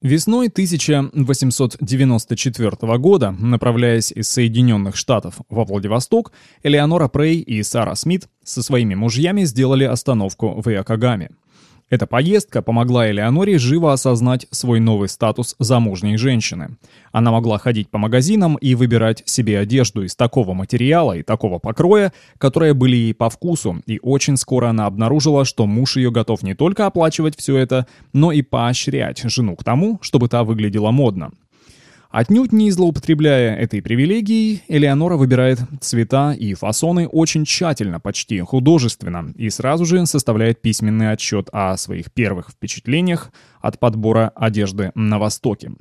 Весной 1894 года, направляясь из Соединенных Штатов во Владивосток, Элеонора Прей и Сара Смит со своими мужьями сделали остановку в Иокогаме. Эта поездка помогла Элеоноре живо осознать свой новый статус замужней женщины. Она могла ходить по магазинам и выбирать себе одежду из такого материала и такого покроя, которые были ей по вкусу, и очень скоро она обнаружила, что муж ее готов не только оплачивать все это, но и поощрять жену к тому, чтобы та выглядела модно. Отнюдь не злоупотребляя этой привилегией, Элеонора выбирает цвета и фасоны очень тщательно, почти художественно, и сразу же составляет письменный отчет о своих первых впечатлениях от подбора одежды на Востоке.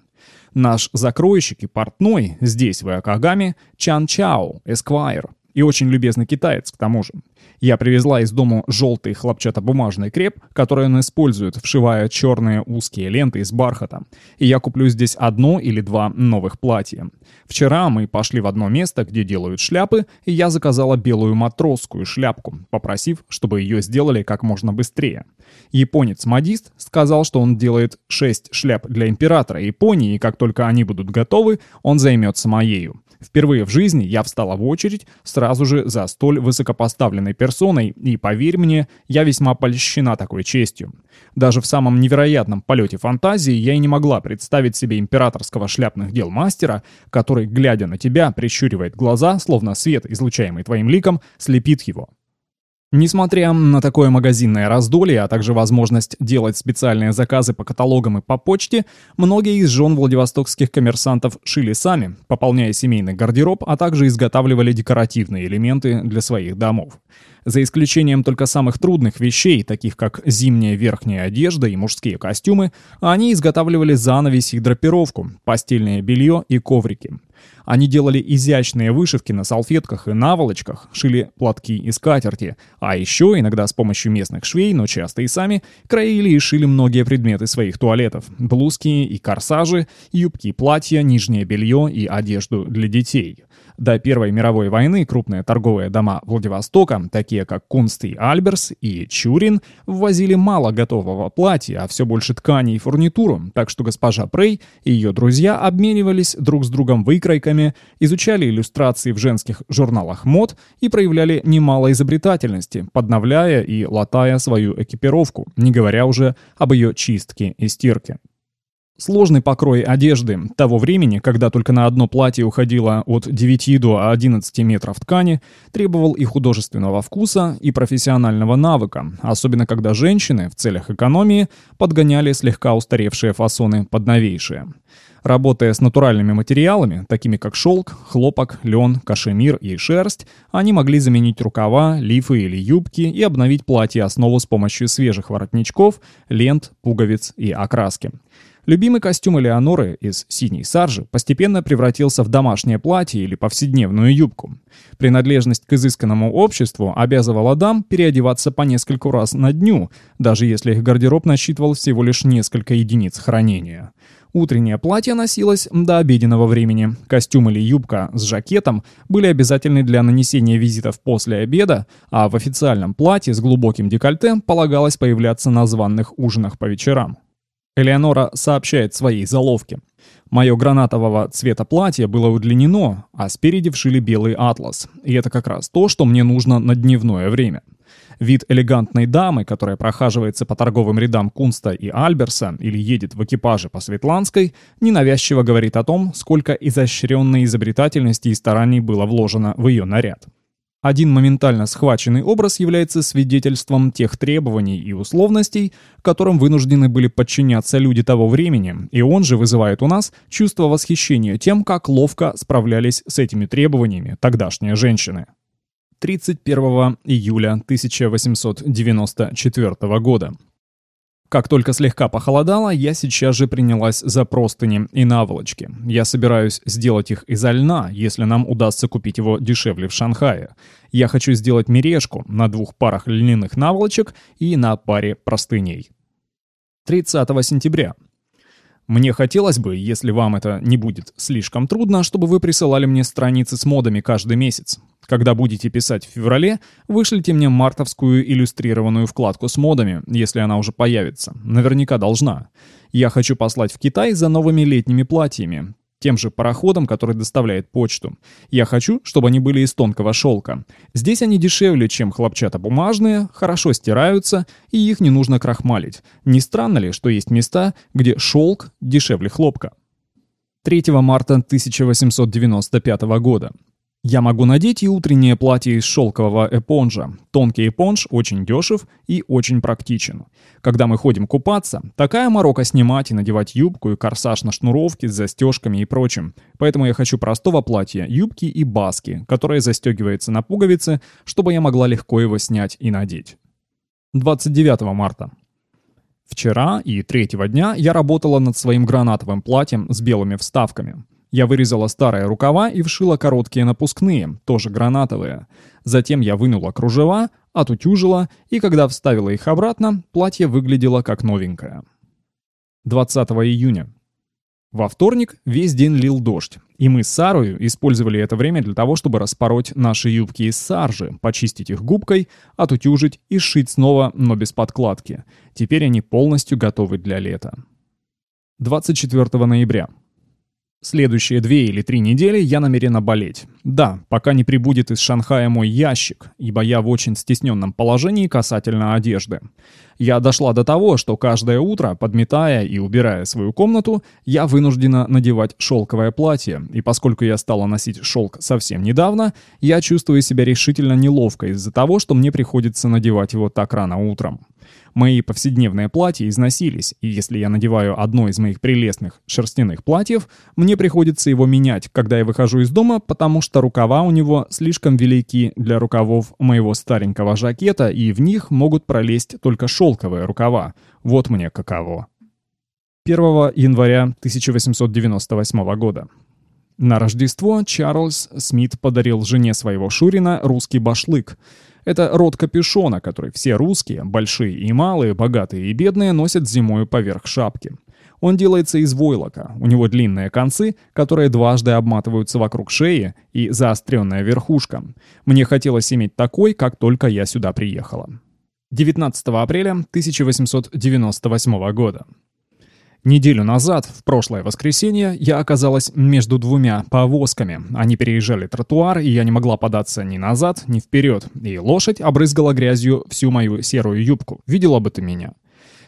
Наш закройщик и портной здесь, в Иокогаме, Чан Чао, Эсквайр, и очень любезный китаец к тому же. Я привезла из дому желтый хлопчатобумажный креп, который он использует, вшивая черные узкие ленты из бархата. И я куплю здесь одно или два новых платья. Вчера мы пошли в одно место, где делают шляпы, и я заказала белую матросскую шляпку, попросив, чтобы ее сделали как можно быстрее. Японец-модист сказал, что он делает 6 шляп для императора Японии, и как только они будут готовы, он займется моею. Впервые в жизни я встала в очередь сразу же за столь высокопоставленной персоной, и, поверь мне, я весьма польщена такой честью. Даже в самом невероятном полете фантазии я и не могла представить себе императорского шляпных дел мастера, который, глядя на тебя, прищуривает глаза, словно свет, излучаемый твоим ликом, слепит его. Несмотря на такое магазинное раздолье, а также возможность делать специальные заказы по каталогам и по почте, многие из жен владивостокских коммерсантов шили сами, пополняя семейный гардероб, а также изготавливали декоративные элементы для своих домов. За исключением только самых трудных вещей, таких как зимняя верхняя одежда и мужские костюмы, они изготавливали занавеси и драпировку, постельное белье и коврики. Они делали изящные вышивки на салфетках и наволочках, шили платки и скатерти, а еще иногда с помощью местных швей, но часто и сами, краили и шили многие предметы своих туалетов – блузки и корсажи, юбки, платья, нижнее белье и одежду для детей. До Первой мировой войны крупные торговые дома Владивостока, такие как Кунст Альберс и Чурин, ввозили мало готового платья, а все больше тканей и фурнитуру, так что госпожа Прей и ее друзья обменивались друг с другом выкройками, изучали иллюстрации в женских журналах мод и проявляли немало изобретательности, подновляя и латая свою экипировку, не говоря уже об ее чистке и стирке. Сложный покрой одежды того времени, когда только на одно платье уходило от 9 до 11 метров ткани, требовал и художественного вкуса, и профессионального навыка, особенно когда женщины в целях экономии подгоняли слегка устаревшие фасоны под новейшие. Работая с натуральными материалами, такими как шелк, хлопок, лен, кашемир и шерсть, они могли заменить рукава, лифы или юбки и обновить платье основу с помощью свежих воротничков, лент, пуговиц и окраски. Любимый костюм Элеоноры из синей саржи постепенно превратился в домашнее платье или повседневную юбку. Принадлежность к изысканному обществу обязывала дам переодеваться по нескольку раз на дню, даже если их гардероб насчитывал всего лишь несколько единиц хранения. Утреннее платье носилось до обеденного времени. Костюм или юбка с жакетом были обязательны для нанесения визитов после обеда, а в официальном платье с глубоким декольте полагалось появляться на званных ужинах по вечерам. Элеонора сообщает своей заловке. Мое гранатового цвета платье было удлинено, а спереди вшили белый атлас. И это как раз то, что мне нужно на дневное время. Вид элегантной дамы, которая прохаживается по торговым рядам Кунста и Альберса или едет в экипаже по Светланской, ненавязчиво говорит о том, сколько изощренной изобретательности и стараний было вложено в ее наряд. Один моментально схваченный образ является свидетельством тех требований и условностей, которым вынуждены были подчиняться люди того времени, и он же вызывает у нас чувство восхищения тем, как ловко справлялись с этими требованиями тогдашние женщины. 31 июля 1894 года. Как только слегка похолодало, я сейчас же принялась за простыни и наволочки. Я собираюсь сделать их изо льна, если нам удастся купить его дешевле в Шанхае. Я хочу сделать мережку на двух парах льняных наволочек и на паре простыней. 30 сентября. Мне хотелось бы, если вам это не будет слишком трудно, чтобы вы присылали мне страницы с модами каждый месяц. Когда будете писать в феврале, вышлите мне мартовскую иллюстрированную вкладку с модами, если она уже появится. Наверняка должна. Я хочу послать в Китай за новыми летними платьями тем же пароходом, который доставляет почту. Я хочу, чтобы они были из тонкого шелка. Здесь они дешевле, чем хлопчатобумажные, хорошо стираются, и их не нужно крахмалить. Не странно ли, что есть места, где шелк дешевле хлопка? 3 марта 1895 года. Я могу надеть и утреннее платье из шелкового эпонжа. Тонкий эпонж очень дешев и очень практичен. Когда мы ходим купаться, такая морока снимать и надевать юбку и корсаж на шнуровке с застежками и прочим. Поэтому я хочу простого платья, юбки и баски, которое застегивается на пуговицы, чтобы я могла легко его снять и надеть. 29 марта. Вчера и третьего дня я работала над своим гранатовым платьем с белыми вставками. Я вырезала старые рукава и вшила короткие напускные, тоже гранатовые. Затем я вынула кружева, отутюжила, и когда вставила их обратно, платье выглядело как новенькое. 20 июня. Во вторник весь день лил дождь, и мы с Сарою использовали это время для того, чтобы распороть наши юбки из саржи, почистить их губкой, отутюжить и сшить снова, но без подкладки. Теперь они полностью готовы для лета. 24 ноября. Следующие две или три недели я намерена болеть. Да, пока не прибудет из Шанхая мой ящик, ибо я в очень стесненном положении касательно одежды. Я дошла до того, что каждое утро, подметая и убирая свою комнату, я вынуждена надевать шелковое платье, и поскольку я стала носить шелк совсем недавно, я чувствую себя решительно неловко из-за того, что мне приходится надевать его так рано утром. Мои повседневные платья износились, и если я надеваю одно из моих прелестных шерстяных платьев, мне приходится его менять, когда я выхожу из дома, потому что рукава у него слишком велики для рукавов моего старенького жакета, и в них могут пролезть только шелковые рукава. Вот мне каково. 1 января 1898 года. На Рождество Чарльз Смит подарил жене своего Шурина русский башлык — это род капюшона, который все русские, большие и малые, богатые и бедные, носят зимою поверх шапки. Он делается из войлока, у него длинные концы, которые дважды обматываются вокруг шеи и заостренная верхушка. Мне хотелось иметь такой, как только я сюда приехала. 19 апреля 1898 года. Неделю назад, в прошлое воскресенье, я оказалась между двумя повозками. Они переезжали тротуар, и я не могла податься ни назад, ни вперед. И лошадь обрызгала грязью всю мою серую юбку. Видела бы ты меня.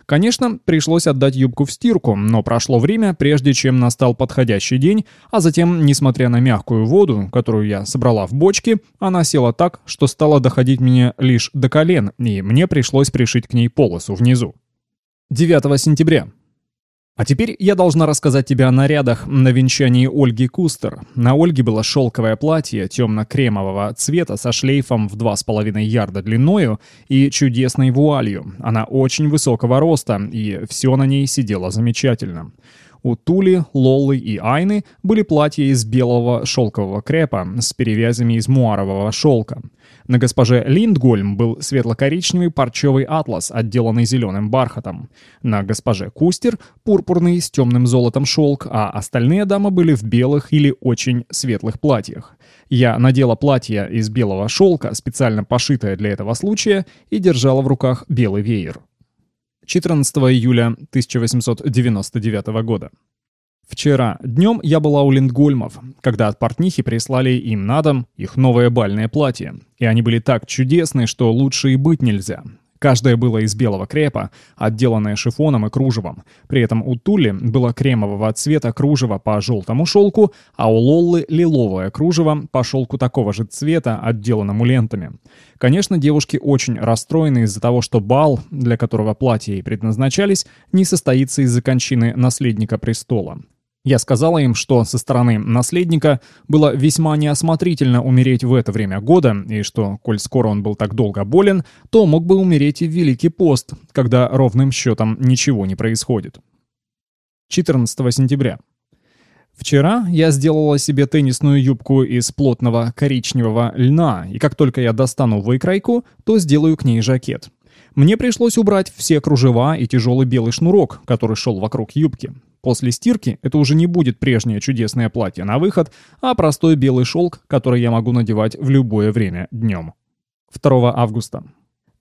Конечно, пришлось отдать юбку в стирку, но прошло время, прежде чем настал подходящий день, а затем, несмотря на мягкую воду, которую я собрала в бочке, она села так, что стала доходить мне лишь до колен, и мне пришлось пришить к ней полосу внизу. 9 сентября. А теперь я должна рассказать тебе о нарядах на венчании Ольги Кустер. На Ольге было шелковое платье темно-кремового цвета со шлейфом в 2,5 ярда длиною и чудесной вуалью. Она очень высокого роста, и все на ней сидело замечательно. У Тули, Лоллы и Айны были платья из белого шелкового крепа с перевязями из муарового шелка. На госпоже Линдгольм был светло-коричневый парчевый атлас, отделанный зеленым бархатом. На госпоже Кустер — пурпурный с темным золотом шелк, а остальные дамы были в белых или очень светлых платьях. Я надела платье из белого шелка, специально пошитое для этого случая, и держала в руках белый веер. 14 июля 1899 года. Вчера днем я была у Линдгольмов, когда от портнихи прислали им на дом их новое бальное платье. И они были так чудесны, что лучше и быть нельзя. Каждое было из белого крепа, отделанное шифоном и кружевом. При этом у Тули было кремового цвета кружево по желтому шелку, а у Лоллы лиловое кружево по шелку такого же цвета, отделанному лентами. Конечно, девушки очень расстроены из-за того, что бал, для которого платья и предназначались, не состоится из-за кончины наследника престола. Я сказала им, что со стороны наследника было весьма неосмотрительно умереть в это время года, и что, коль скоро он был так долго болен, то мог бы умереть и в Великий пост, когда ровным счетом ничего не происходит. 14 сентября. Вчера я сделала себе теннисную юбку из плотного коричневого льна, и как только я достану выкройку, то сделаю к ней жакет. Мне пришлось убрать все кружева и тяжелый белый шнурок, который шел вокруг юбки. После стирки это уже не будет прежнее чудесное платье на выход, а простой белый шелк, который я могу надевать в любое время днем. 2 августа.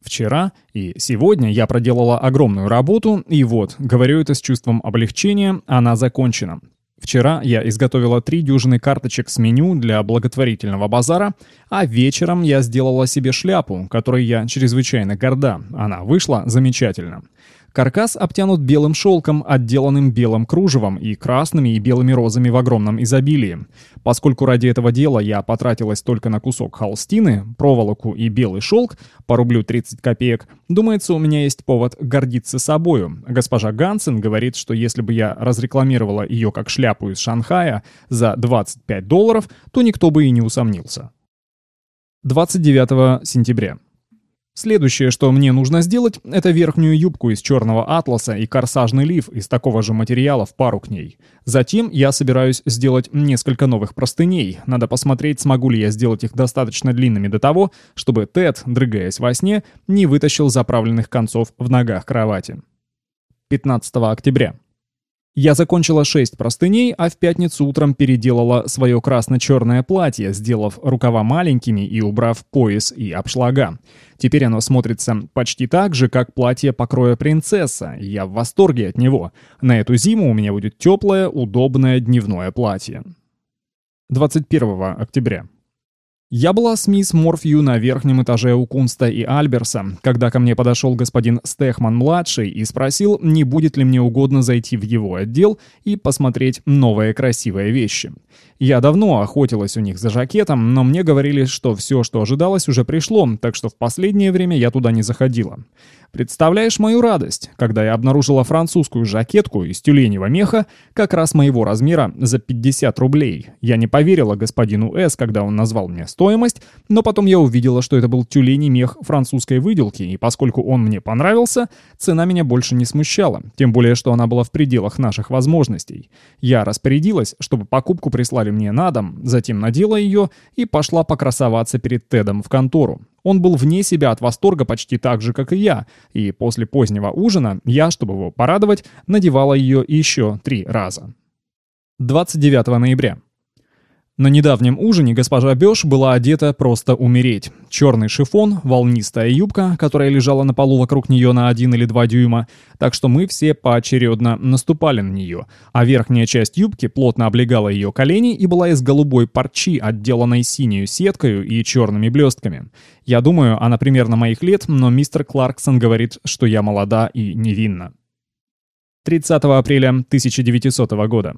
Вчера и сегодня я проделала огромную работу, и вот, говорю это с чувством облегчения, она закончена. Вчера я изготовила три дюжины карточек с меню для благотворительного базара, а вечером я сделала себе шляпу, которой я чрезвычайно горда. Она вышла замечательно. Каркас обтянут белым шелком, отделанным белым кружевом и красными и белыми розами в огромном изобилии. Поскольку ради этого дела я потратилась только на кусок холстины, проволоку и белый шелк, по рублю 30 копеек, думается, у меня есть повод гордиться собою. Госпожа Гансен говорит, что если бы я разрекламировала ее как шляпу из Шанхая за 25 долларов, то никто бы и не усомнился. 29 сентября. Следующее, что мне нужно сделать, это верхнюю юбку из черного атласа и корсажный лиф из такого же материала в пару к ней. Затем я собираюсь сделать несколько новых простыней. Надо посмотреть, смогу ли я сделать их достаточно длинными до того, чтобы Тед, дрыгаясь во сне, не вытащил заправленных концов в ногах кровати. 15 октября. Я закончила шесть простыней, а в пятницу утром переделала свое красно-черное платье, сделав рукава маленькими и убрав пояс и обшлага. Теперь оно смотрится почти так же, как платье покроя принцесса, я в восторге от него. На эту зиму у меня будет теплое, удобное дневное платье. 21 октября. Я была с мисс Морфью на верхнем этаже у Кунста и Альберса, когда ко мне подошел господин Стехман-младший и спросил, не будет ли мне угодно зайти в его отдел и посмотреть новые красивые вещи. Я давно охотилась у них за жакетом, но мне говорили, что все, что ожидалось, уже пришло, так что в последнее время я туда не заходила. Представляешь мою радость, когда я обнаружила французскую жакетку из тюленевого меха, как раз моего размера, за 50 рублей. Я не поверила господину С, когда он назвал мне стоимость, но потом я увидела, что это был тюленей мех французской выделки, и поскольку он мне понравился, цена меня больше не смущала, тем более, что она была в пределах наших возможностей. Я распорядилась, чтобы покупку прислали мне на дом, затем надела ее и пошла покрасоваться перед Тедом в контору. Он был вне себя от восторга почти так же, как и я, и после позднего ужина я, чтобы его порадовать, надевала ее еще три раза. 29 ноября. На недавнем ужине госпожа Бёш была одета просто умереть. Черный шифон, волнистая юбка, которая лежала на полу вокруг нее на один или два дюйма, так что мы все поочередно наступали на нее, а верхняя часть юбки плотно облегала ее колени и была из голубой парчи, отделанной синей сеткой и черными блестками. Я думаю, она примерно моих лет, но мистер Кларксон говорит, что я молода и невинна. 30 апреля 1900 года.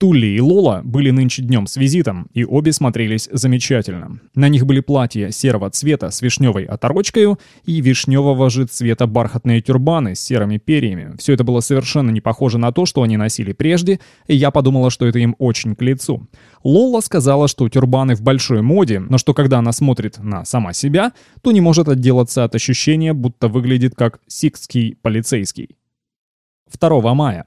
Тулли и Лола были нынче днем с визитом, и обе смотрелись замечательно. На них были платья серого цвета с вишневой оторочкой и вишневого же цвета бархатные тюрбаны с серыми перьями. Все это было совершенно не похоже на то, что они носили прежде, и я подумала, что это им очень к лицу. Лола сказала, что тюрбаны в большой моде, но что когда она смотрит на сама себя, то не может отделаться от ощущения, будто выглядит как сикский полицейский. 2 мая.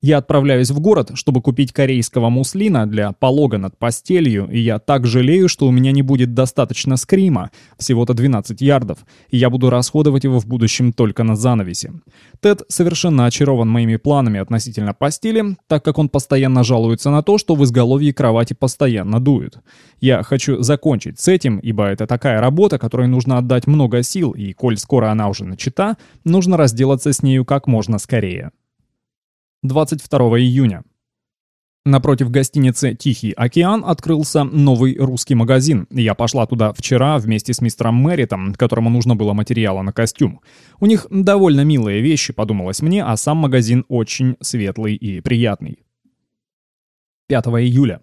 Я отправляюсь в город, чтобы купить корейского муслина для полога над постелью, и я так жалею, что у меня не будет достаточно скрима, всего-то 12 ярдов, и я буду расходовать его в будущем только на занавесе. Тед совершенно очарован моими планами относительно постели, так как он постоянно жалуется на то, что в изголовье кровати постоянно дует. Я хочу закончить с этим, ибо это такая работа, которой нужно отдать много сил, и коль скоро она уже начата, нужно разделаться с нею как можно скорее. 22 июня. Напротив гостиницы «Тихий океан» открылся новый русский магазин. Я пошла туда вчера вместе с мистером Мэритом, которому нужно было материала на костюм. У них довольно милые вещи, подумалось мне, а сам магазин очень светлый и приятный. 5 июля.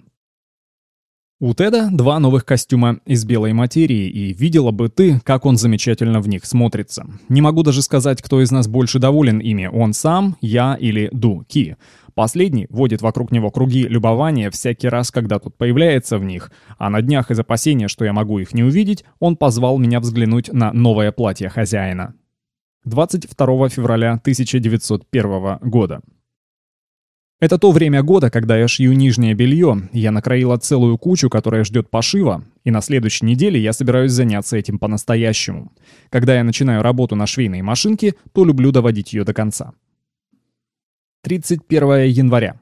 У Теда два новых костюма из белой материи, и видела бы ты, как он замечательно в них смотрится. Не могу даже сказать, кто из нас больше доволен ими, он сам, я или Ду Ки. Последний водит вокруг него круги любования всякий раз, когда тот появляется в них, а на днях из опасения, что я могу их не увидеть, он позвал меня взглянуть на новое платье хозяина. 22 февраля 1901 года. Это то время года, когда я шью нижнее белье, я накроила целую кучу, которая ждет пошива, и на следующей неделе я собираюсь заняться этим по-настоящему. Когда я начинаю работу на швейной машинке, то люблю доводить ее до конца. 31 января.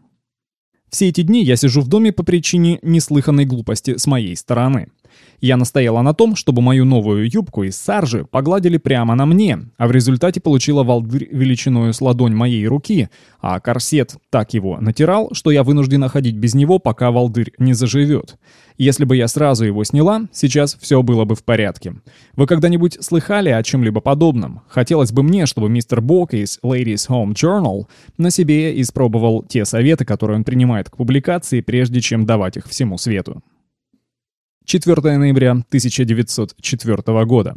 Все эти дни я сижу в доме по причине неслыханной глупости с моей стороны. Я настояла на том, чтобы мою новую юбку из саржи погладили прямо на мне, а в результате получила волдырь величиною с ладонь моей руки, а корсет так его натирал, что я вынуждена ходить без него, пока волдырь не заживет. Если бы я сразу его сняла, сейчас все было бы в порядке. Вы когда-нибудь слыхали о чем-либо подобном? Хотелось бы мне, чтобы мистер Бок из Ladies Home Journal на себе испробовал те советы, которые он принимает к публикации, прежде чем давать их всему свету. 4 ноября 1904 года.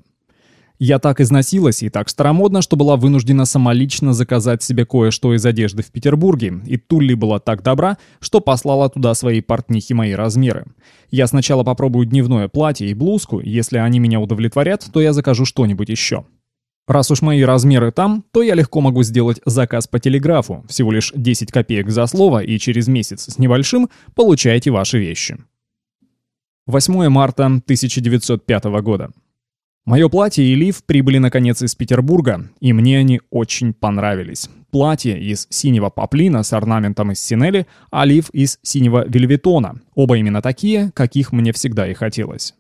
Я так износилась и так старомодна, что была вынуждена самолично заказать себе кое-что из одежды в Петербурге, и Тулли была так добра, что послала туда свои портнихи мои размеры. Я сначала попробую дневное платье и блузку, если они меня удовлетворят, то я закажу что-нибудь еще. Раз уж мои размеры там, то я легко могу сделать заказ по телеграфу, всего лишь 10 копеек за слово, и через месяц с небольшим получаете ваши вещи. 8 марта 1905 года. Мое платье и лиф прибыли наконец из Петербурга, и мне они очень понравились. Платье из синего поплина с орнаментом из синели, а лиф из синего вельветона. Оба именно такие, каких мне всегда и хотелось.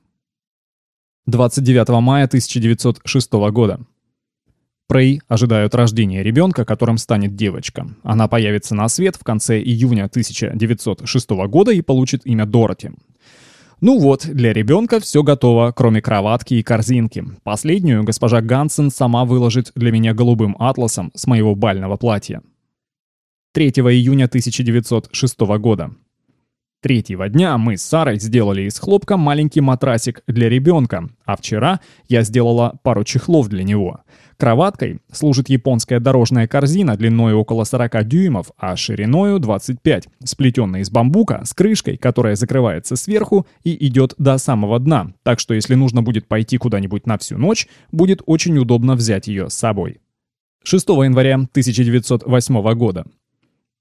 29 мая 1906 года. Прей ожидают рождения ребенка, которым станет девочка. Она появится на свет в конце июня 1906 года и получит имя Дороти. Ну вот, для ребенка все готово, кроме кроватки и корзинки. Последнюю госпожа Гансен сама выложит для меня голубым атласом с моего бального платья. 3 июня 1906 года. Третьего дня мы с Сарой сделали из хлопка маленький матрасик для ребенка, а вчера я сделала пару чехлов для него. Кроваткой служит японская дорожная корзина длиной около 40 дюймов, а шириною 25, сплетенная из бамбука с крышкой, которая закрывается сверху и идет до самого дна, так что если нужно будет пойти куда-нибудь на всю ночь, будет очень удобно взять ее с собой. 6 января 1908 года.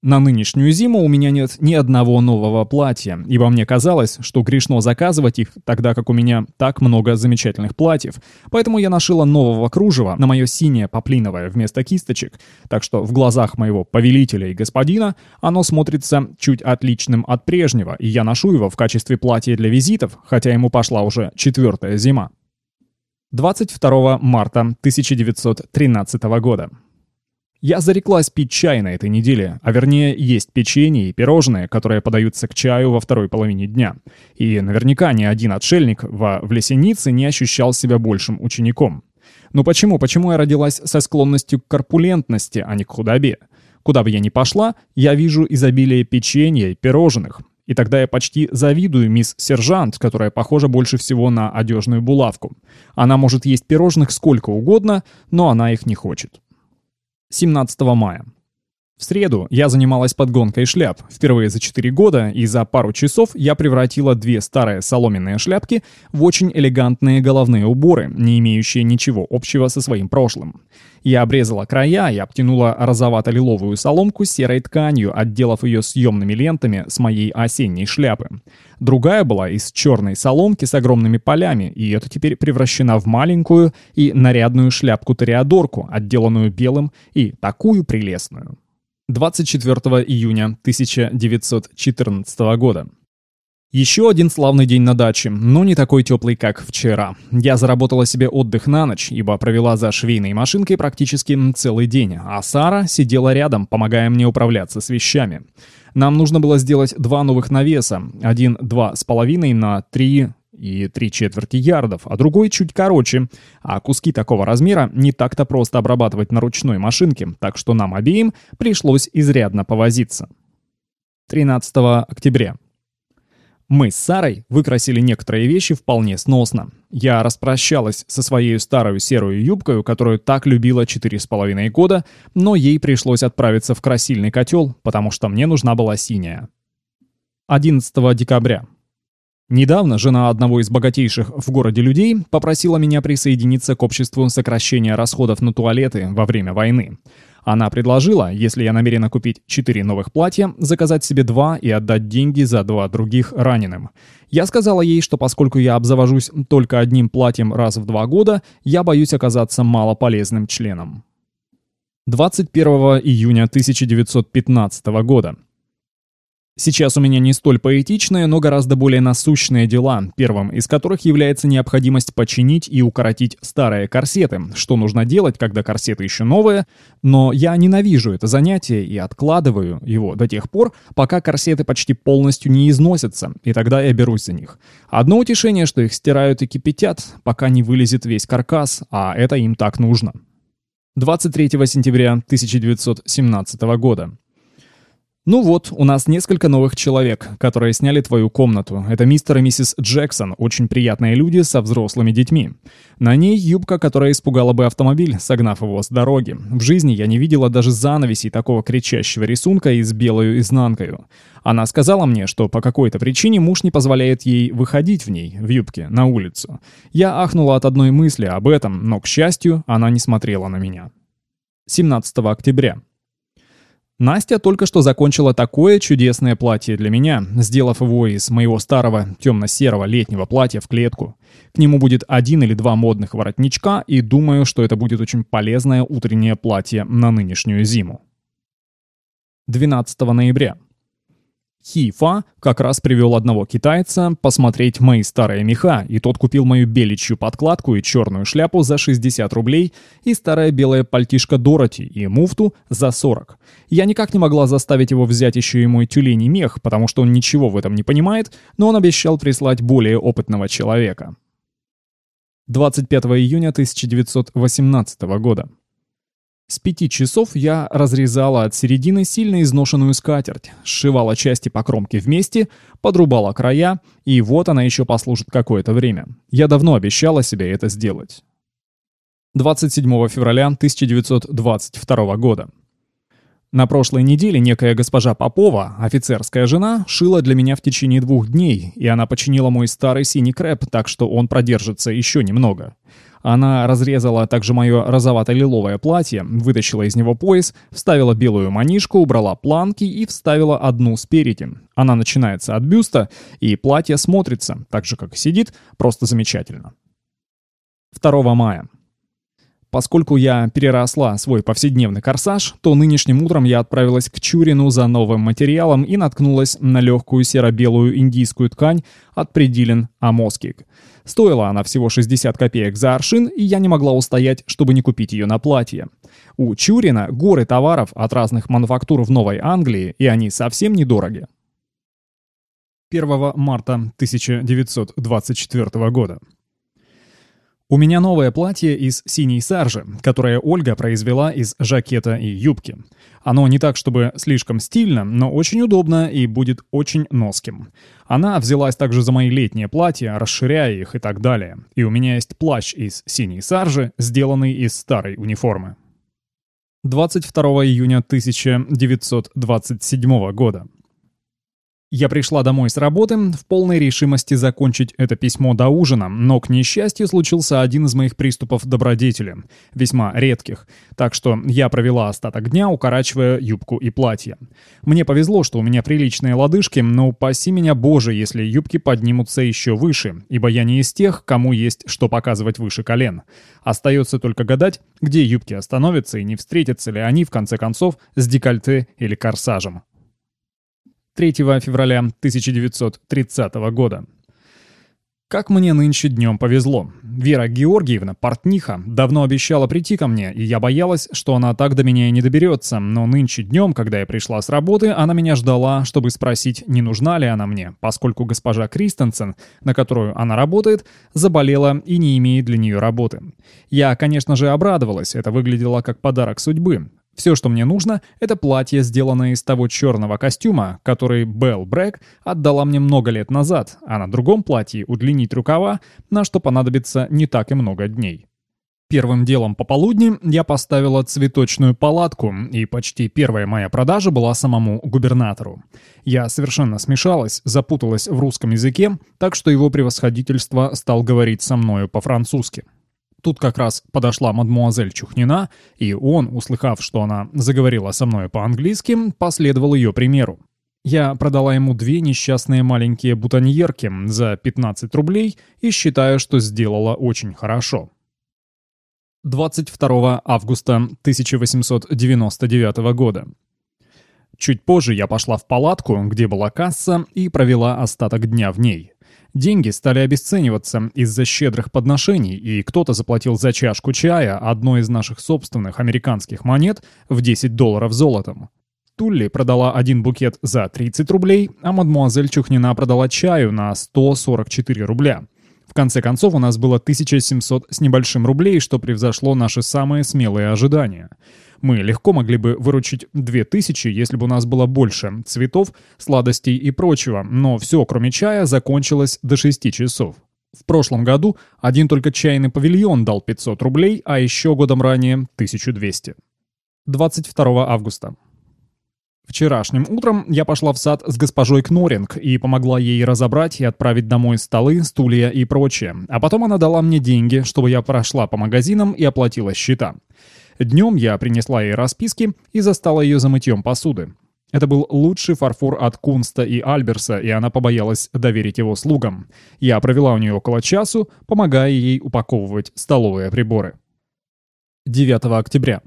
На нынешнюю зиму у меня нет ни одного нового платья, ибо мне казалось, что грешно заказывать их, тогда как у меня так много замечательных платьев. Поэтому я нашила нового кружева на мое синее поплиновое вместо кисточек, так что в глазах моего повелителя и господина оно смотрится чуть отличным от прежнего, и я ношу его в качестве платья для визитов, хотя ему пошла уже четвертая зима. 22 марта 1913 года. Я зареклась пить чай на этой неделе, а вернее есть печенье и пирожные, которые подаются к чаю во второй половине дня. И наверняка ни один отшельник во Влесенице не ощущал себя большим учеником. Но почему? Почему я родилась со склонностью к корпулентности, а не к худобе? Куда бы я ни пошла, я вижу изобилие печенья и пирожных. И тогда я почти завидую мисс Сержант, которая похожа больше всего на одежную булавку. Она может есть пирожных сколько угодно, но она их не хочет. 17 мая. В среду я занималась подгонкой шляп. Впервые за 4 года, и за пару часов я превратила две старые соломенные шляпки в очень элегантные головные уборы, не имеющие ничего общего со своим прошлым. Я обрезала края и обтянула розовато-лиловую соломку серой тканью, отделав ее съемными лентами с моей осенней шляпы. Другая была из черной соломки с огромными полями, и эта теперь превращена в маленькую и нарядную шляпку-тореадорку, отделанную белым и такую прелестную. 24 июня 1914 года. Еще один славный день на даче, но не такой теплый, как вчера. Я заработала себе отдых на ночь, ибо провела за швейной машинкой практически целый день, а Сара сидела рядом, помогая мне управляться с вещами. Нам нужно было сделать два новых навеса, один два с половиной на три и три четверти ярдов, а другой чуть короче. А куски такого размера не так-то просто обрабатывать на ручной машинке, так что нам обеим пришлось изрядно повозиться. 13 октября. Мы с Сарой выкрасили некоторые вещи вполне сносно. Я распрощалась со своей старой серую юбкой, которую так любила четыре с половиной года, но ей пришлось отправиться в красильный котел, потому что мне нужна была синяя. 11 декабря. Недавно жена одного из богатейших в городе людей попросила меня присоединиться к обществу сокращения расходов на туалеты во время войны. Она предложила, если я намерена купить четыре новых платья, заказать себе два и отдать деньги за два других раненым. Я сказала ей, что поскольку я обзавожусь только одним платьем раз в два года, я боюсь оказаться малополезным членом. 21 июня 1915 года. Сейчас у меня не столь поэтичные, но гораздо более насущные дела, первым из которых является необходимость починить и укоротить старые корсеты, что нужно делать, когда корсеты еще новые, но я ненавижу это занятие и откладываю его до тех пор, пока корсеты почти полностью не износятся, и тогда я берусь за них. Одно утешение, что их стирают и кипятят, пока не вылезет весь каркас, а это им так нужно. 23 сентября 1917 года. Ну вот, у нас несколько новых человек, которые сняли твою комнату. Это мистер и миссис Джексон, очень приятные люди со взрослыми детьми. На ней юбка, которая испугала бы автомобиль, согнав его с дороги. В жизни я не видела даже занавесей такого кричащего рисунка и с белою изнанкою. Она сказала мне, что по какой-то причине муж не позволяет ей выходить в ней, в юбке, на улицу. Я ахнула от одной мысли об этом, но, к счастью, она не смотрела на меня. 17 октября. Настя только что закончила такое чудесное платье для меня, сделав его из моего старого темно-серого летнего платья в клетку. К нему будет один или два модных воротничка, и думаю, что это будет очень полезное утреннее платье на нынешнюю зиму. 12 ноября. Хифа как раз привел одного китайца посмотреть мои старые меха, и тот купил мою беличью подкладку и черную шляпу за 60 рублей и старое белое пальтишко Дороти и муфту за 40. Я никак не могла заставить его взять еще и мой тюленей мех, потому что он ничего в этом не понимает, но он обещал прислать более опытного человека. 25 июня 1918 года. С пяти часов я разрезала от середины сильно изношенную скатерть, сшивала части по кромке вместе, подрубала края, и вот она еще послужит какое-то время. Я давно обещала себе это сделать. 27 февраля 1922 года. На прошлой неделе некая госпожа Попова, офицерская жена, шила для меня в течение двух дней, и она починила мой старый синий крэп, так что он продержится еще немного. Она разрезала также мое розовато-лиловое платье, вытащила из него пояс, вставила белую манишку, убрала планки и вставила одну спереди. Она начинается от бюста, и платье смотрится, так же как и сидит, просто замечательно. 2 мая. Поскольку я переросла свой повседневный корсаж, то нынешним утром я отправилась к Чурину за новым материалом и наткнулась на легкую серо-белую индийскую ткань от Предилен Амоскик. Стоила она всего 60 копеек за аршин, и я не могла устоять, чтобы не купить ее на платье. У Чурина горы товаров от разных мануфактур в Новой Англии, и они совсем недороги. 1 марта 1924 года. У меня новое платье из синей саржи, которое Ольга произвела из жакета и юбки. Оно не так, чтобы слишком стильно, но очень удобно и будет очень носким. Она взялась также за мои летние платья, расширяя их и так далее. И у меня есть плащ из синей саржи, сделанный из старой униформы. 22 июня 1927 года. Я пришла домой с работы в полной решимости закончить это письмо до ужина, но, к несчастью, случился один из моих приступов добродетели, весьма редких, так что я провела остаток дня, укорачивая юбку и платье. Мне повезло, что у меня приличные лодыжки, но упаси меня боже, если юбки поднимутся еще выше, ибо я не из тех, кому есть что показывать выше колен. Остается только гадать, где юбки остановятся и не встретятся ли они, в конце концов, с декольте или корсажем. 3 февраля 1930 года. Как мне нынче днем повезло. Вера Георгиевна, портниха, давно обещала прийти ко мне, и я боялась, что она так до меня и не доберется, но нынче днем, когда я пришла с работы, она меня ждала, чтобы спросить, не нужна ли она мне, поскольку госпожа Кристенсен, на которую она работает, заболела и не имеет для нее работы. Я, конечно же, обрадовалась, это выглядело как подарок судьбы. Все, что мне нужно, это платье, сделанное из того черного костюма, который Белл Брэк отдала мне много лет назад, а на другом платье удлинить рукава, на что понадобится не так и много дней. Первым делом пополудни я поставила цветочную палатку, и почти первая моя продажа была самому губернатору. Я совершенно смешалась, запуталась в русском языке, так что его превосходительство стал говорить со мною по-французски. Тут как раз подошла мадмуазель Чухнина, и он, услыхав, что она заговорила со мной по-английски, последовал ее примеру. Я продала ему две несчастные маленькие бутоньерки за 15 рублей и считаю, что сделала очень хорошо. 22 августа 1899 года. Чуть позже я пошла в палатку, где была касса, и провела остаток дня в ней. Деньги стали обесцениваться из-за щедрых подношений, и кто-то заплатил за чашку чая одной из наших собственных американских монет в 10 долларов золотом. Тулли продала один букет за 30 рублей, а мадмуазель Чухнина продала чаю на 144 рубля. В конце концов, у нас было 1700 с небольшим рублей, что превзошло наши самые смелые ожидания. Мы легко могли бы выручить 2000, если бы у нас было больше цветов, сладостей и прочего, но все, кроме чая, закончилось до 6 часов. В прошлом году один только чайный павильон дал 500 рублей, а еще годом ранее 1200. 22 августа. Вчерашним утром я пошла в сад с госпожой Кноринг и помогла ей разобрать и отправить домой столы, стулья и прочее. А потом она дала мне деньги, чтобы я прошла по магазинам и оплатила счета. Днем я принесла ей расписки и застала ее за мытьем посуды. Это был лучший фарфор от Кунста и Альберса, и она побоялась доверить его слугам. Я провела у нее около часу, помогая ей упаковывать столовые приборы. 9 октября.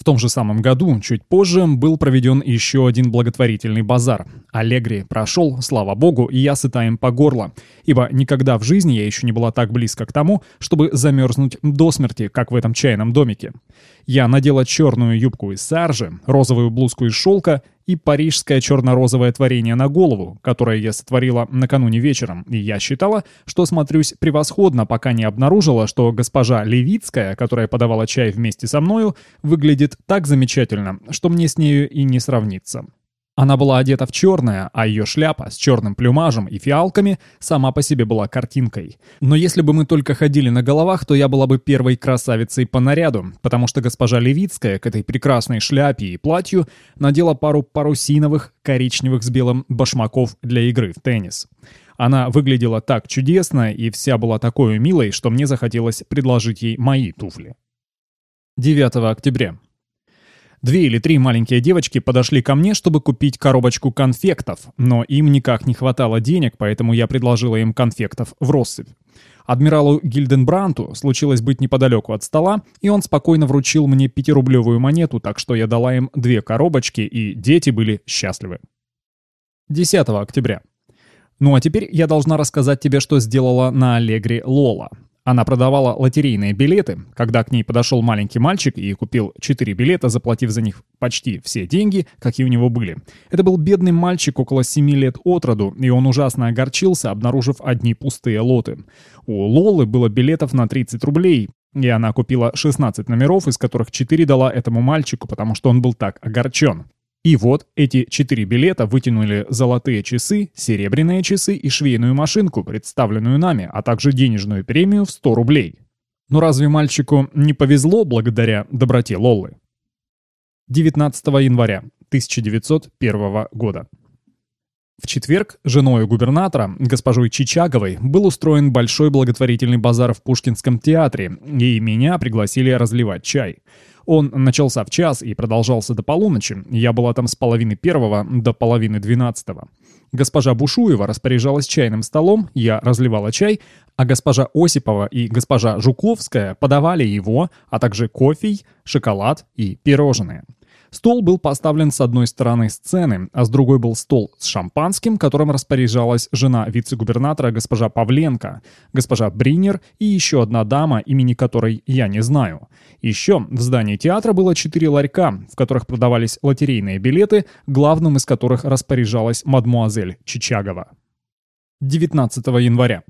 В том же самом году, чуть позже, был проведен еще один благотворительный базар. Аллегри прошел, слава богу, и я сыта им по горло, ибо никогда в жизни я еще не была так близко к тому, чтобы замерзнуть до смерти, как в этом чайном домике. Я надела черную юбку из саржи, розовую блузку из шелка и парижское черно-розовое творение на голову, которое я сотворила накануне вечером, и я считала, что смотрюсь превосходно, пока не обнаружила, что госпожа Левицкая, которая подавала чай вместе со мною, выглядит так замечательно, что мне с нею и не сравнится. Она была одета в черное, а ее шляпа с черным плюмажем и фиалками сама по себе была картинкой. Но если бы мы только ходили на головах, то я была бы первой красавицей по наряду, потому что госпожа Левицкая к этой прекрасной шляпе и платью надела пару парусиновых, коричневых с белым башмаков для игры в теннис. Она выглядела так чудесно и вся была такой милой, что мне захотелось предложить ей мои туфли. 9 октября. Две или три маленькие девочки подошли ко мне, чтобы купить коробочку конфектов, но им никак не хватало денег, поэтому я предложила им конфектов в россыпь. Адмиралу Гильденбранту случилось быть неподалеку от стола, и он спокойно вручил мне пятирублевую монету, так что я дала им две коробочки, и дети были счастливы. 10 октября. Ну а теперь я должна рассказать тебе, что сделала на Аллегре Лола. Она продавала лотерейные билеты, когда к ней подошел маленький мальчик и купил 4 билета, заплатив за них почти все деньги, какие у него были. Это был бедный мальчик около 7 лет от роду, и он ужасно огорчился, обнаружив одни пустые лоты. У Лолы было билетов на 30 рублей, и она купила 16 номеров, из которых 4 дала этому мальчику, потому что он был так огорчен. И вот эти четыре билета вытянули золотые часы, серебряные часы и швейную машинку, представленную нами, а также денежную премию в 100 рублей. Но разве мальчику не повезло благодаря доброте Лоллы? 19 января 1901 года. В четверг женой губернатора, госпожой Чичаговой, был устроен большой благотворительный базар в Пушкинском театре, и меня пригласили разливать чай. Он начался в час и продолжался до полуночи. Я была там с половины первого до половины двенадцатого. Госпожа Бушуева распоряжалась чайным столом, я разливала чай, а госпожа Осипова и госпожа Жуковская подавали его, а также кофе, шоколад и пирожные. Стол был поставлен с одной стороны сцены, а с другой был стол с шампанским, которым распоряжалась жена вице-губернатора госпожа Павленко, госпожа Бринер и еще одна дама, имени которой я не знаю. Еще в здании театра было четыре ларька, в которых продавались лотерейные билеты, главным из которых распоряжалась мадмуазель Чичагова. 19 января.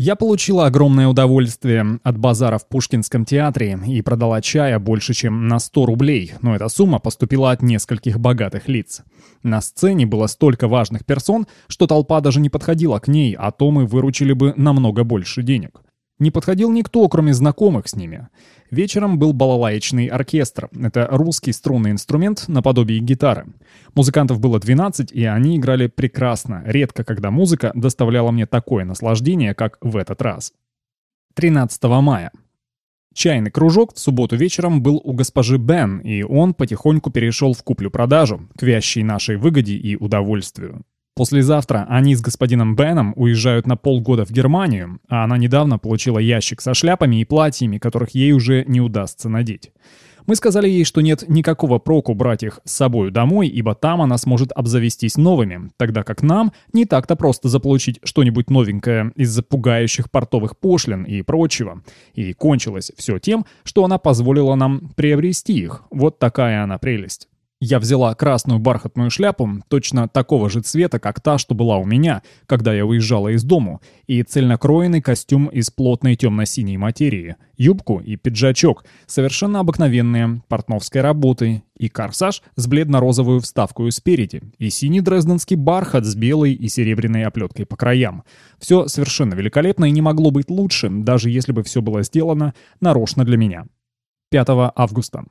Я получила огромное удовольствие от базара в Пушкинском театре и продала чая больше, чем на 100 рублей, но эта сумма поступила от нескольких богатых лиц. На сцене было столько важных персон, что толпа даже не подходила к ней, а то мы выручили бы намного больше денег. Не подходил никто, кроме знакомых с ними. Вечером был балалаечный оркестр. Это русский струнный инструмент наподобие гитары. Музыкантов было 12, и они играли прекрасно. Редко, когда музыка доставляла мне такое наслаждение, как в этот раз. 13 мая. Чайный кружок в субботу вечером был у госпожи Бен, и он потихоньку перешел в куплю-продажу, к вящей нашей выгоде и удовольствию. Послезавтра они с господином Беном уезжают на полгода в Германию, а она недавно получила ящик со шляпами и платьями, которых ей уже не удастся надеть. Мы сказали ей, что нет никакого проку брать их с собой домой, ибо там она сможет обзавестись новыми, тогда как нам не так-то просто заполучить что-нибудь новенькое из-за пугающих портовых пошлин и прочего. И кончилось все тем, что она позволила нам приобрести их. Вот такая она прелесть. Я взяла красную бархатную шляпу, точно такого же цвета, как та, что была у меня, когда я уезжала из дому, и цельнокроенный костюм из плотной темно-синей материи, юбку и пиджачок, совершенно обыкновенные, портновской работы, и корсаж с бледно-розовую вставкой спереди, и синий дрезденский бархат с белой и серебряной оплеткой по краям. Все совершенно великолепно и не могло быть лучше, даже если бы все было сделано нарочно для меня. 5 августа.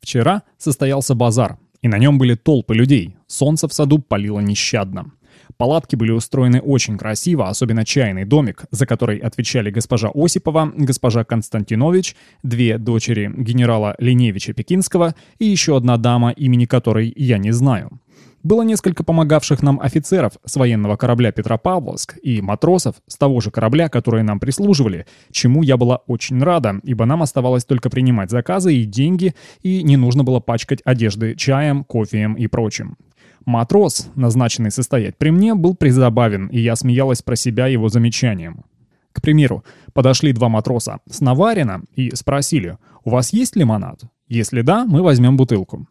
Вчера состоялся базар, и на нем были толпы людей. Солнце в саду палило нещадно. Палатки были устроены очень красиво, особенно чайный домик, за который отвечали госпожа Осипова, госпожа Константинович, две дочери генерала Линевича Пекинского и еще одна дама, имени которой я не знаю. Было несколько помогавших нам офицеров с военного корабля Петропавловск и матросов с того же корабля, которые нам прислуживали, чему я была очень рада, ибо нам оставалось только принимать заказы и деньги, и не нужно было пачкать одежды чаем, кофеем и прочим. Матрос, назначенный состоять при мне, был призабавен, и я смеялась про себя его замечанием. К примеру, подошли два матроса с Наварина и спросили, «У вас есть лимонад? Если да, мы возьмем бутылку».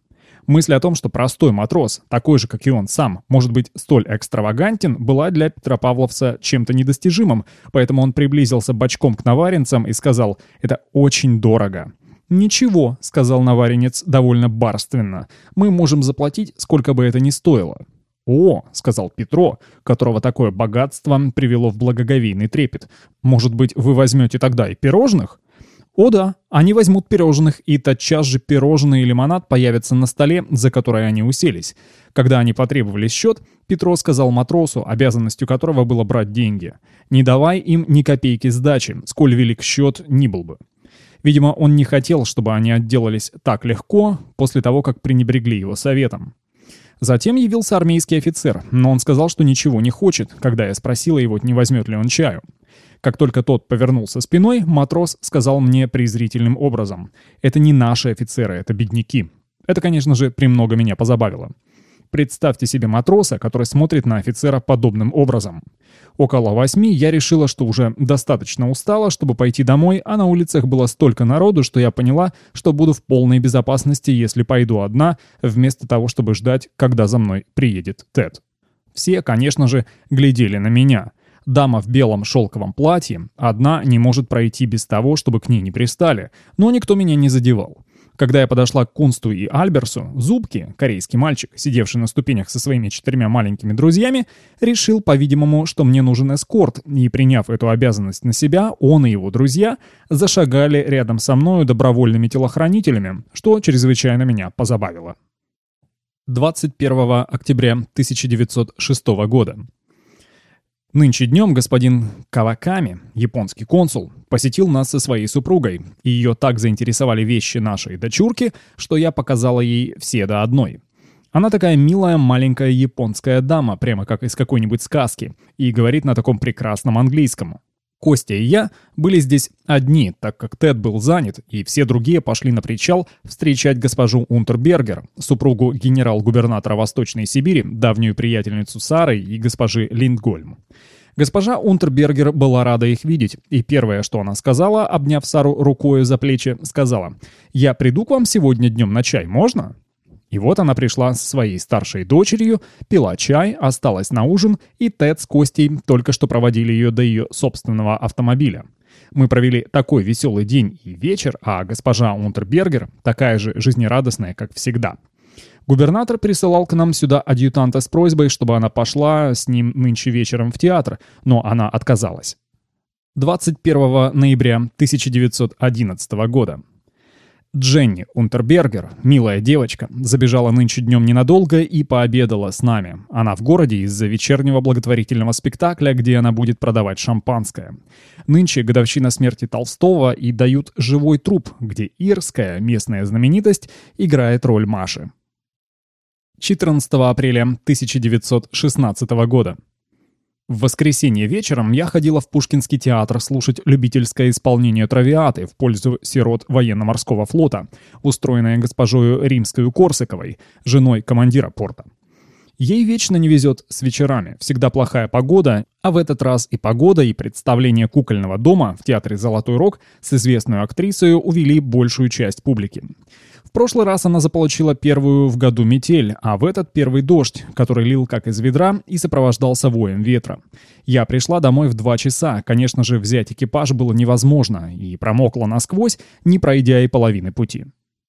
Мысль о том, что простой матрос, такой же, как и он сам, может быть столь экстравагантен, была для Петропавловца чем-то недостижимым, поэтому он приблизился бочком к наваренцам и сказал «это очень дорого». «Ничего», — сказал наваренец довольно барственно, — «мы можем заплатить, сколько бы это ни стоило». «О», — сказал Петро, которого такое богатство привело в благоговейный трепет, «может быть, вы возьмете тогда и пирожных?» О да, они возьмут пирожных, и тотчас же пирожные и лимонад появятся на столе, за который они уселись. Когда они потребовали счет, Петро сказал матросу, обязанностью которого было брать деньги. «Не давай им ни копейки сдачи, сколь велик счет ни был бы». Видимо, он не хотел, чтобы они отделались так легко после того, как пренебрегли его советом. Затем явился армейский офицер, но он сказал, что ничего не хочет, когда я спросила его, не возьмет ли он чаю. Как только тот повернулся спиной, матрос сказал мне презрительным образом. «Это не наши офицеры, это бедняки». Это, конечно же, премного меня позабавило. Представьте себе матроса, который смотрит на офицера подобным образом. Около восьми я решила, что уже достаточно устала, чтобы пойти домой, а на улицах было столько народу, что я поняла, что буду в полной безопасности, если пойду одна, вместо того, чтобы ждать, когда за мной приедет Тед. Все, конечно же, глядели на меня. Дама в белом шелковом платье, одна не может пройти без того, чтобы к ней не пристали, но никто меня не задевал. Когда я подошла к Кунсту и Альберсу, Зубки, корейский мальчик, сидевший на ступенях со своими четырьмя маленькими друзьями, решил, по-видимому, что мне нужен эскорт, и, приняв эту обязанность на себя, он и его друзья зашагали рядом со мною добровольными телохранителями, что чрезвычайно меня позабавило. 21 октября 1906 года. Нынче днем господин Каваками, японский консул, посетил нас со своей супругой, и ее так заинтересовали вещи нашей дочурки, что я показала ей все до одной. Она такая милая маленькая японская дама, прямо как из какой-нибудь сказки, и говорит на таком прекрасном английском. Костя и я были здесь одни, так как Тед был занят, и все другие пошли на причал встречать госпожу Унтербергер, супругу генерал-губернатора Восточной Сибири, давнюю приятельницу Сары и госпожи Линдгольм. Госпожа Унтербергер была рада их видеть, и первое, что она сказала, обняв Сару рукой за плечи, сказала «Я приду к вам сегодня днем на чай, можно?» И вот она пришла со своей старшей дочерью, пила чай, осталась на ужин, и Тед с Костей только что проводили ее до ее собственного автомобиля. Мы провели такой веселый день и вечер, а госпожа Унтербергер такая же жизнерадостная, как всегда. Губернатор присылал к нам сюда адъютанта с просьбой, чтобы она пошла с ним нынче вечером в театр, но она отказалась. 21 ноября 1911 года. Дженни Унтербергер, милая девочка, забежала нынче днем ненадолго и пообедала с нами. Она в городе из-за вечернего благотворительного спектакля, где она будет продавать шампанское. Нынче годовщина смерти Толстого и дают живой труп, где ирская, местная знаменитость, играет роль Маши. 14 апреля 1916 года. В воскресенье вечером я ходила в Пушкинский театр слушать любительское исполнение травиаты в пользу сирот военно-морского флота, устроенное госпожою Римской Корсаковой, женой командира порта. Ей вечно не везет с вечерами, всегда плохая погода, а в этот раз и погода, и представление кукольного дома в театре «Золотой рог» с известной актрисой увели большую часть публики. В прошлый раз она заполучила первую в году метель, а в этот первый дождь, который лил как из ведра и сопровождался воем ветра. Я пришла домой в два часа, конечно же, взять экипаж было невозможно, и промокла насквозь, не пройдя и половины пути.